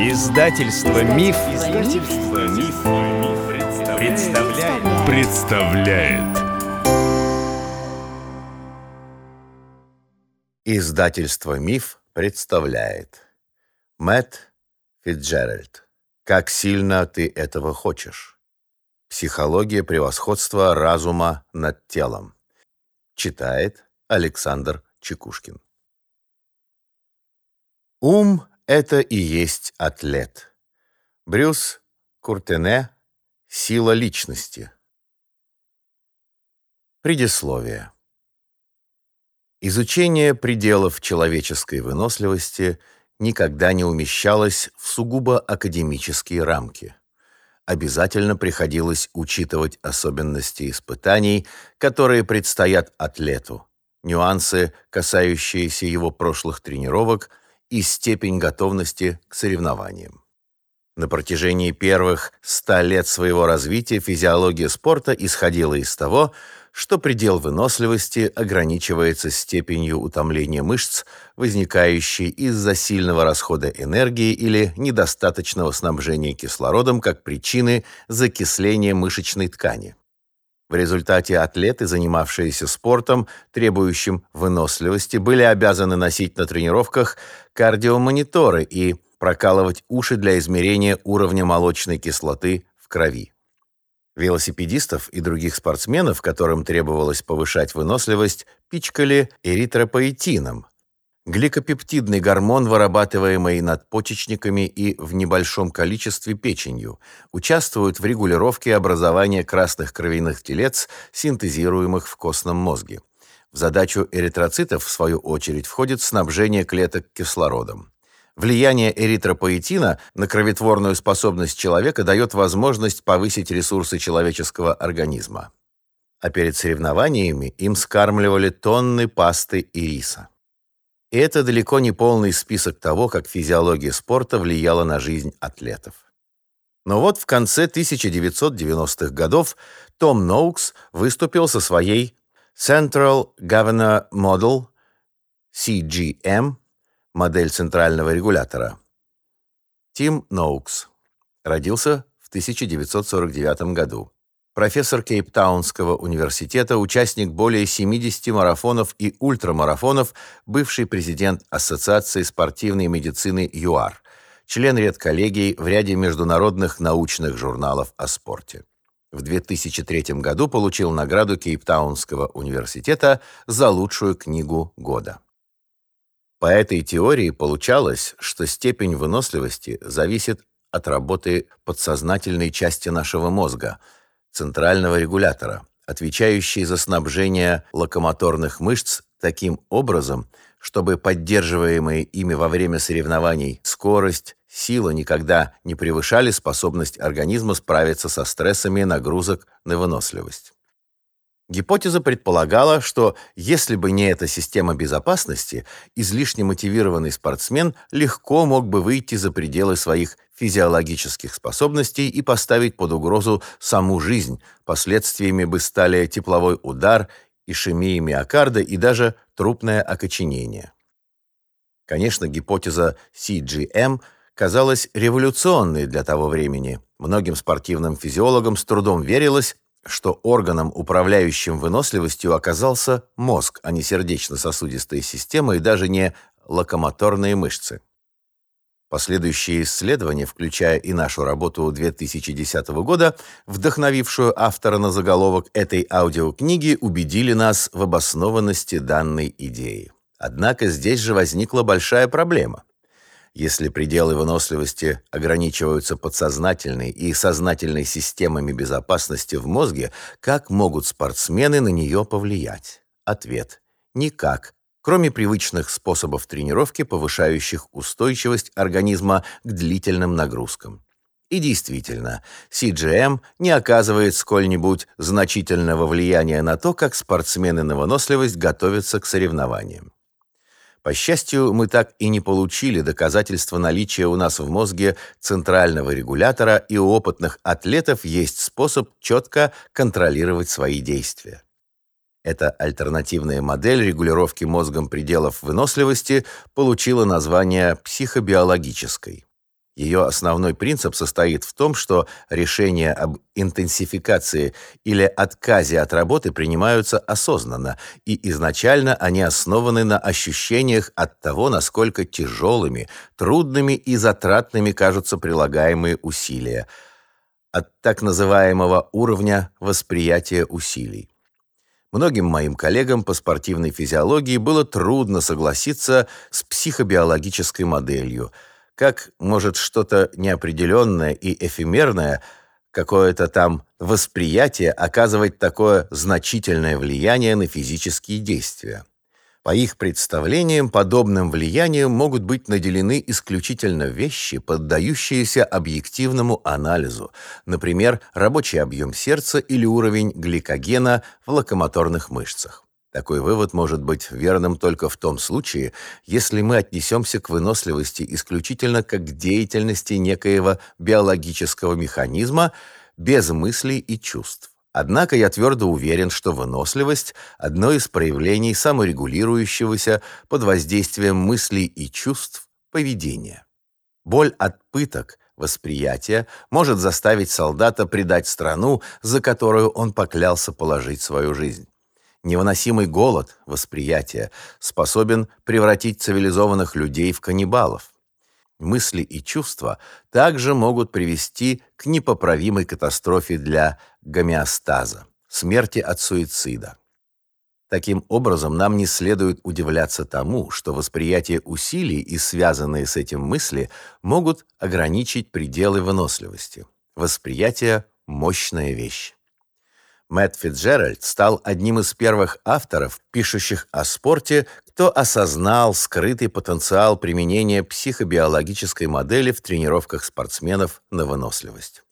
Издательство Миф, Издательство Миф, представляет. представляет. Издательство Миф представляет. Мэтт Фитджеральд. Как сильно ты этого хочешь? Психология превосходства разума над телом. Читает Александр Чекушкин. Ум – это и есть атлет. Брюс Куртене «Сила личности». Предисловие. Изучение пределов человеческой выносливости никогда не умещалось в сугубо академические рамки. Обязательно приходилось учитывать особенности испытаний, которые предстоят атлету, нюансы, касающиеся его прошлых тренировок и степень готовности к соревнованиям. На протяжении первых ста лет своего развития физиология спорта исходила из того, что предел выносливости ограничивается степенью утомления мышц, возникающей из-за сильного расхода энергии или недостаточного снабжения кислородом как причины закисления мышечной ткани. В результате атлеты, занимавшиеся спортом, требующим выносливости, были обязаны носить на тренировках кардиомониторы и прокалывать уши для измерения уровня молочной кислоты в крови. Велосипедистов и других спортсменов, которым требовалось повышать выносливость, пичкали эритропоэтином, гликопептидный гормон, вырабатываемый надпочечниками и в небольшом количестве печенью, участвует в регулировке образования красных кровяных телец, синтезируемых в костном мозге. В задачу эритроцитов, в свою очередь, входит снабжение клеток кислородом. Влияние эритропоэтина на кроветворную способность человека дает возможность повысить ресурсы человеческого организма. А перед соревнованиями им скармливали тонны пасты и риса. И это далеко не полный список того, как физиология спорта влияла на жизнь атлетов. Но вот в конце 1990-х годов Том Ноукс выступил со своей Central Governor Model, CGM, модель центрального регулятора. Тим Ноукс. Родился в 1949 году профессор Кейптаунского университета, участник более 70 марафонов и ультрамарафонов, бывший президент Ассоциации спортивной медицины ЮАР, член редколлегий в ряде международных научных журналов о спорте. В 2003 году получил награду Кейптаунского университета за лучшую книгу года. По этой теории получалось, что степень выносливости зависит от работы подсознательной части нашего мозга – центрального регулятора, отвечающий за снабжение локомоторных мышц таким образом, чтобы поддерживаемые ими во время соревнований скорость, сила никогда не превышали способность организма справиться со стрессами нагрузок на выносливость. Гипотеза предполагала, что если бы не эта система безопасности, излишне мотивированный спортсмен легко мог бы выйти за пределы своих физиологических способностей и поставить под угрозу саму жизнь. Последствиями бы стали тепловой удар, ишемия миокарда и даже трупное окоченение. Конечно, гипотеза CGM казалась революционной для того времени. Многим спортивным физиологам с трудом верилось, что органом, управляющим выносливостью, оказался мозг, а не сердечно-сосудистая система и даже не локомоторные мышцы. Последующие исследования, включая и нашу работу 2010 года, вдохновившую автора на заголовок этой аудиокниги, убедили нас в обоснованности данной идеи. Однако здесь же возникла большая проблема. Если пределы выносливости ограничиваются подсознательной и сознательной системами безопасности в мозге, как могут спортсмены на нее повлиять? Ответ – никак, кроме привычных способов тренировки, повышающих устойчивость организма к длительным нагрузкам. И действительно, CGM не оказывает сколь-нибудь значительного влияния на то, как спортсмены на выносливость готовятся к соревнованиям. По счастью, мы так и не получили доказательства наличия у нас в мозге центрального регулятора, и у опытных атлетов есть способ четко контролировать свои действия. Эта альтернативная модель регулировки мозгом пределов выносливости получила название психобиологической. Ее основной принцип состоит в том, что решения об интенсификации или отказе от работы принимаются осознанно, и изначально они основаны на ощущениях от того, насколько тяжелыми, трудными и затратными кажутся прилагаемые усилия, от так называемого уровня восприятия усилий. Многим моим коллегам по спортивной физиологии было трудно согласиться с психобиологической моделью – как может что-то неопределенное и эфемерное, какое-то там восприятие оказывать такое значительное влияние на физические действия? По их представлениям, подобным влиянием могут быть наделены исключительно вещи, поддающиеся объективному анализу, например, рабочий объем сердца или уровень гликогена в локомоторных мышцах. Такой вывод может быть верным только в том случае, если мы отнесемся к выносливости исключительно как к деятельности некоего биологического механизма без мыслей и чувств. Однако я твердо уверен, что выносливость – одно из проявлений саморегулирующегося под воздействием мыслей и чувств поведения. Боль от пыток, восприятия может заставить солдата предать страну, за которую он поклялся положить свою жизнь. Невыносимый голод восприятия способен превратить цивилизованных людей в каннибалов. Мысли и чувства также могут привести к непоправимой катастрофе для гомеостаза, смерти от суицида. Таким образом, нам не следует удивляться тому, что восприятие усилий и связанные с этим мысли могут ограничить пределы выносливости. Восприятие – мощная вещь. Мэтт Фитджеральд стал одним из первых авторов, пишущих о спорте, кто осознал скрытый потенциал применения психобиологической модели в тренировках спортсменов на выносливость.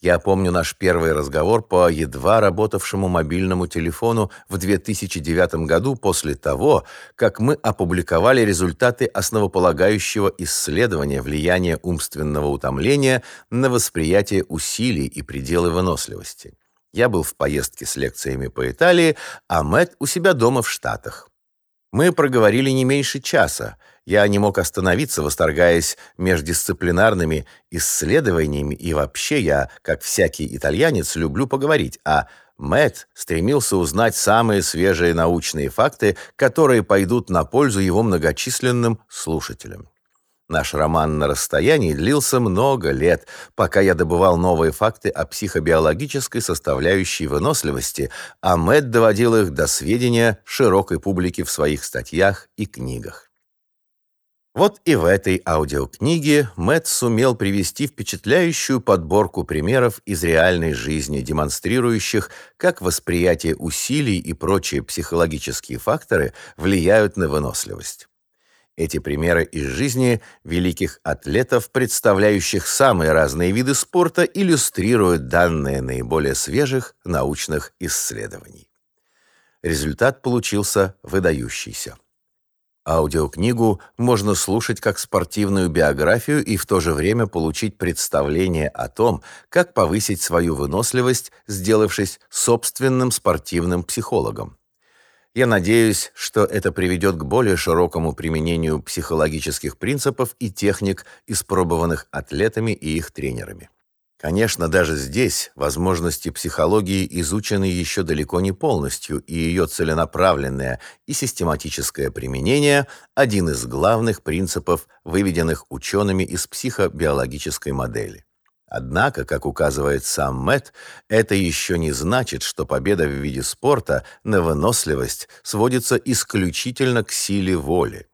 Я помню наш первый разговор по едва работавшему мобильному телефону в 2009 году после того, как мы опубликовали результаты основополагающего исследования влияния умственного утомления на восприятие усилий и пределы выносливости. Я был в поездке с лекциями по Италии, а Мэтт у себя дома в Штатах. Мы проговорили не меньше часа. Я не мог остановиться, восторгаясь междисциплинарными исследованиями, и вообще я, как всякий итальянец, люблю поговорить, а Мэтт стремился узнать самые свежие научные факты, которые пойдут на пользу его многочисленным слушателям. Наш роман на расстоянии длился много лет, пока я добывал новые факты о психобиологической составляющей выносливости, а Мэтт доводил их до сведения широкой публики в своих статьях и книгах. Вот и в этой аудиокниге Мэтт сумел привести впечатляющую подборку примеров из реальной жизни, демонстрирующих, как восприятие усилий и прочие психологические факторы влияют на выносливость. Эти примеры из жизни великих атлетов, представляющих самые разные виды спорта, иллюстрируют данные наиболее свежих научных исследований. Результат получился выдающийся. Аудиокнигу можно слушать как спортивную биографию и в то же время получить представление о том, как повысить свою выносливость, сделавшись собственным спортивным психологом. Я надеюсь, что это приведет к более широкому применению психологических принципов и техник, испробованных атлетами и их тренерами. Конечно, даже здесь возможности психологии изучены еще далеко не полностью, и ее целенаправленное и систематическое применение – один из главных принципов, выведенных учеными из психобиологической модели. Однако, как указывает сам Мэтт, это еще не значит, что победа в виде спорта на выносливость сводится исключительно к силе воли.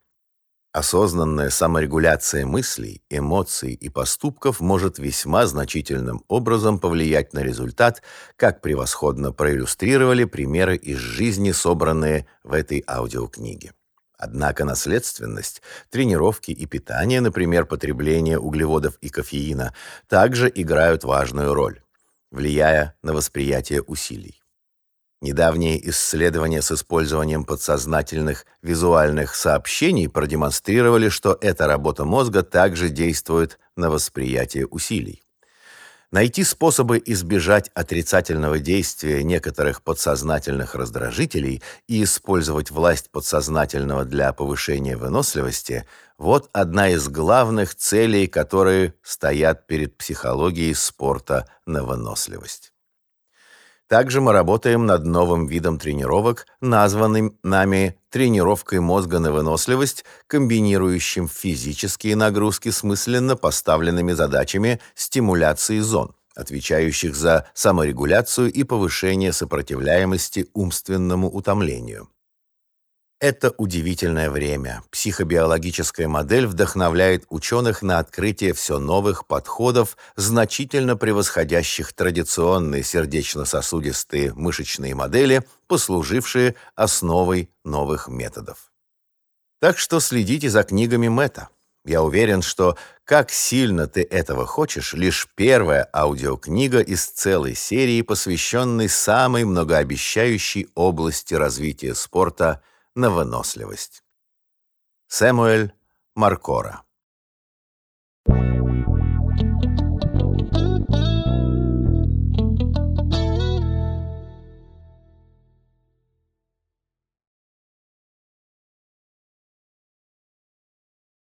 Осознанная саморегуляция мыслей, эмоций и поступков может весьма значительным образом повлиять на результат, как превосходно проиллюстрировали примеры из жизни, собранные в этой аудиокниге. Однако наследственность, тренировки и питание, например, потребление углеводов и кофеина, также играют важную роль, влияя на восприятие усилий. Недавние исследования с использованием подсознательных визуальных сообщений продемонстрировали, что эта работа мозга также действует на восприятие усилий. Найти способы избежать отрицательного действия некоторых подсознательных раздражителей и использовать власть подсознательного для повышения выносливости – вот одна из главных целей, которые стоят перед психологией спорта на выносливость. Также мы работаем над новым видом тренировок, названным нами тренировкой мозга на выносливость, комбинирующим физические нагрузки с мысленно поставленными задачами стимуляции зон, отвечающих за саморегуляцию и повышение сопротивляемости умственному утомлению. Это удивительное время. Психобиологическая модель вдохновляет ученых на открытие все новых подходов, значительно превосходящих традиционные сердечно-сосудистые мышечные модели, послужившие основой новых методов. Так что следите за книгами Мэтта. Я уверен, что «Как сильно ты этого хочешь» лишь первая аудиокнига из целой серии, посвященной самой многообещающей области развития спорта – на выносливость. Сэмуэль Маркора.